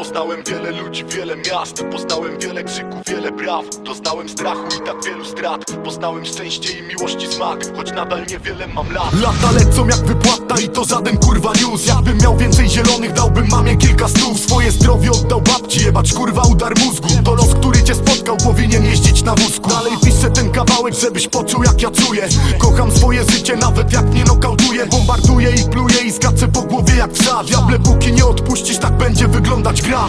Poznałem wiele ludzi, wiele miast Poznałem wiele krzyków, wiele braw Doznałem strachu i tak wielu strat. Poznałem szczęście i miłości smak Choć nadal niewiele mam lat. Lata lecą jak wypłata i to żaden kurwa news. Jakbym miał więcej zielonych dałbym mamie kilka stów Swoje zdrowie oddał babci, jebać kurwa udar mózgu. To los, który cię spotkał, powinien jeździć na wózku. Dalej piszę ten kawałek, żebyś poczuł jak ja czuję. Kocham swoje życie, nawet jak mnie nokautuję Bombarduję i pluję i skaczę po głowie jak psa. Diable, póki nie odpuścisz, tak będzie wyglądać gra.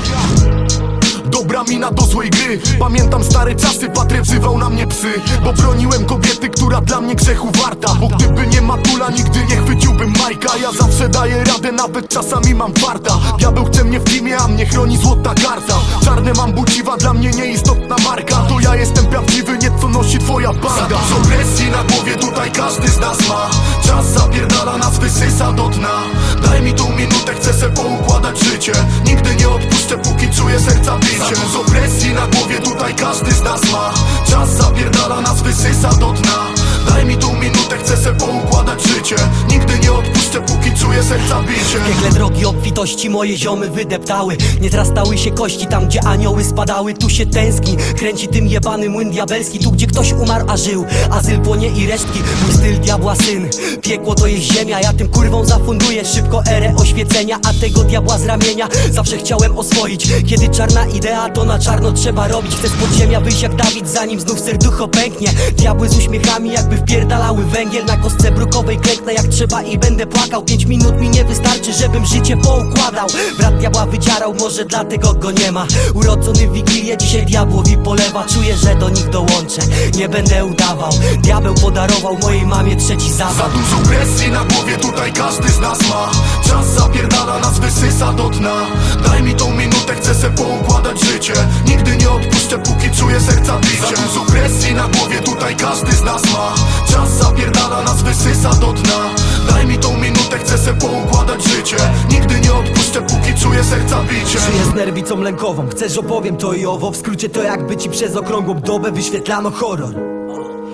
Dobra mina do złej gry. Pamiętam stare czasy, patrę wzywał na mnie psy. Bo broniłem kobiety, która dla mnie grzechu warta. Bo gdyby nie Matula, nigdy nie chwyciłbym Majka. Ja zawsze daję radę, nawet czasami mam farta. Diabeł chce mnie w teamie, a mnie chroni złota karta. Czarne mam buciwa, dla mnie nieistotna marka. To ja jestem prawdziwy, nie twoja banda. Za presji na głowie, tutaj każdy z nas ma. Czas zapierdala nas, wysysa do dna. Daj mi tą minutę, chcę se poukładać życie. Nigdy nie odpuszczę, póki czuję serca bicie. Za presji na głowie, tutaj każdy z nas ma. Czas zapierdala nas, obfitości moje ziomy wydeptały Nie trastały się kości tam gdzie anioły spadały. Tu się tęskni, kręci tym jebany młyn diabelski. Tu gdzie ktoś umarł a żył, azyl płonie i resztki. Mój styl diabła syn, piekło to jest ziemia Ja tym kurwą zafunduję. Szybko erę oświecenia A tego diabła z ramienia zawsze chciałem oswoić. Kiedy czarna idea to na czarno trzeba robić. Chcę z podziemia wyjść jak Dawid zanim znów serducho pęknie. Diabły z uśmiechami jakby wpierdalały węgiel. Na kostce brukowej klęknę jak trzeba i będę płakał. Pięć minut mi nie wystarczy, żebym życie poukładał Brat diabła wydzierał, może dlatego go nie ma. Urodzony w Wigilię, dzisiaj diabłowi polewa. Czuję, że do nich dołączę, nie będę udawał. Diabeł podarował mojej mamie trzeci Za zawód dużo presji na głowie, tutaj każdy z nas ma. Czas zapierdala nas, wysysa do dna. Daj mi tą minutę, chcę se poukładać życie. Nigdy nie odpuszczę, póki czuję serca bicie Za dużo presji na głowie, tutaj każdy z nas ma. Czas zapierdala nas, wysysa do dna. Daj mi tą minutę, chcę se poukładać życie czuję serca bicie. Żyję z nerwicą lękową, chcesz opowiem to i owo. W skrócie to jakby ci przez okrągłą dobę wyświetlano horror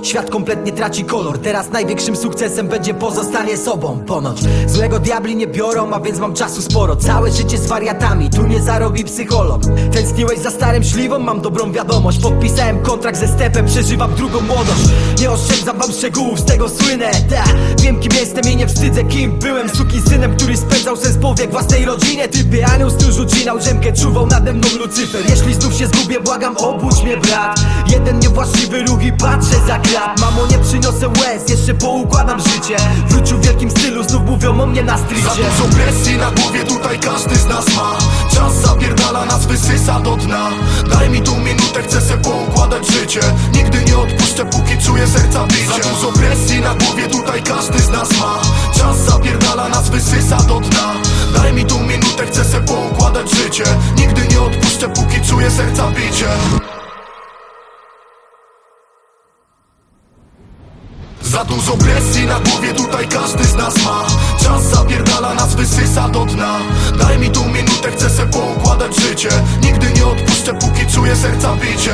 Świat kompletnie traci kolor. Teraz największym sukcesem będzie pozostanie sobą. Ponoć złego diabli nie biorą, a więc mam czasu sporo. Całe życie z wariatami, tu nie zarobi psycholog. Tęskniłeś za starym śliwą? Mam dobrą wiadomość. Podpisałem kontrakt ze stepem, przeżywam drugą młodość. Nie oszczędzam wam szczegółów, z tego słynę. Ta, Wiem kim jestem i nie wstydzę kim byłem. Suki synem, który spędzał sens powiek własnej rodzinie Typy anioł stróż ucinał drzemkę, czuwał nade mną Lucyfer. Jeśli znów się zgubię, błagam obudź mnie brat. Jeden niewłaściwy ruch patrzę za Mamo nie przyniosę łez, jeszcze poukładam życie. Wrócił w wielkim stylu, znów mówią o mnie na Za stricie dużo presji na głowie, tutaj każdy z nas ma. Czas zapierdala nas, wysysa do dna. Daj mi tą minutę, chcę se poukładać życie. Nigdy nie odpuszczę, póki czuję serca bicie Za dużo presji na głowie, tutaj każdy z nas ma. Czas zapierdala nas, wysysa do dna. Daj mi tą minutę, chcę se poukładać życie. Nigdy nie odpuszczę, póki czuję serca bicie Za dużo presji na głowie, tutaj każdy z nas ma. Czas zapierdala nas, wysysa do dna. Daj mi tą minutę, chcę se poukładać życie. Nigdy nie odpuszczę, póki czuję serca bicie